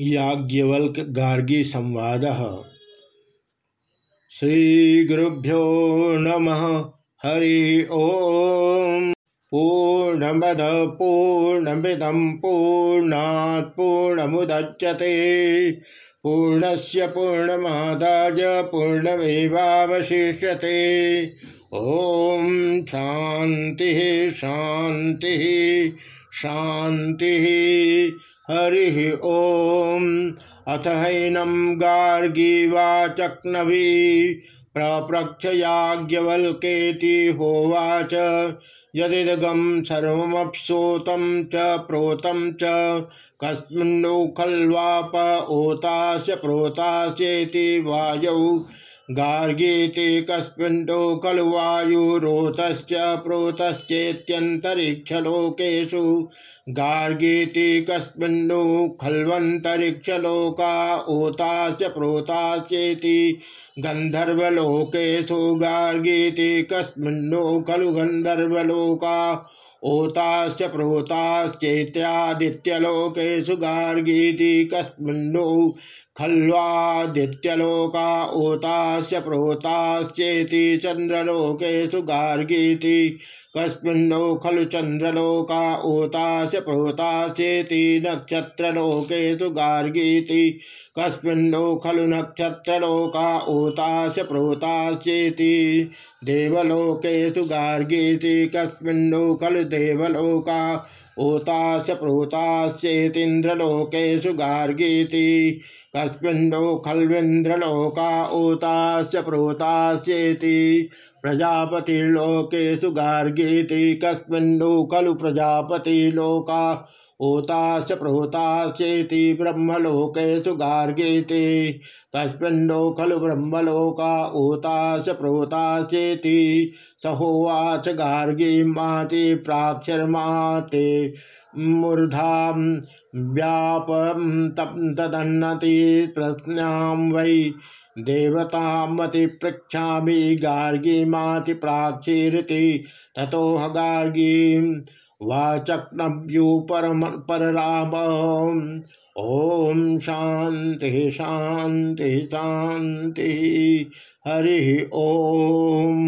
याज्ञवल्क गार्गी संवाद श्रीगुरुभ्यो नम। हरि ओम। पूर्णमद पूर्णमिदम पूर्णात् पूर्णमुदच्यते। पूर्णस्य पूर्णमादाय, पूर्णमेवावशिष्यते। ओम शांति शांति शांति हरि ओम। अथ हैनम गार्गीवाचक्नवी। प्रप्रक्षयाज्ञवल्केति होवाच। यदिदगम सर्वमप्सोतं च प्रोतं च। कस्मिन्नो खल्वाप ओतास्य प्रोतास्येति गार्गीति कस्मिन्नो खलु वायुरोतश्च प्रोतश्चेत्यन्तरिक्षलोकेषु। गार्गीति कस्मिन्नो खल्वन्तरिक्षलोका ओताश्च प्रोताश्चेति। गन्धर्वलोकेषु गार्गीति कस्मिन्नो खलु गन्धर्वलोका ओताश्च प्रोताश्चैत्यादित्यलोकेषु गार्गीति कस्मिन्नो खल्वादित्यलोका ओताश्च प्रोताश्चेति चन्द्रलोकेषु गार्गीति कस्मिन्नो खलु चन्द्रलोका ओताश प्रोताशेति नक्षत्रलोकेषु गार्गीति कस्मिन्नो खलु नक्षत्रलोका ओताश प्रोताशेति देवलोकेषु गार्गीति कस्मिन्नो खलु देवलोका ओताश प्रोताश्चेतीन्द्रलोकेशु गार्गीति। कस्मिन्नो खल्विन्द्रलोका ओताश प्रोताश्चेति प्रजापतिर्लोकेशु गार्गीति। कस्मिन्नो खलु प्रजापतिलोका ओताश प्रोताश्चेति ब्रह्मलोकेशु गार्गीति। कस्मिन्नो खलु ब्रह्मलोका ओताश प्रोताश्चेति सहोवाच गार्गी माति प्राक्षरमाते मूर्धा व्यापम तदन्नति प्रश्नां वै देवतामति पृछा गार्गी माति प्राक्षीरति तथोह गार्गी वाचक्नव्यूपरम परराम। ओम शांति शांति शांति हरि ओम।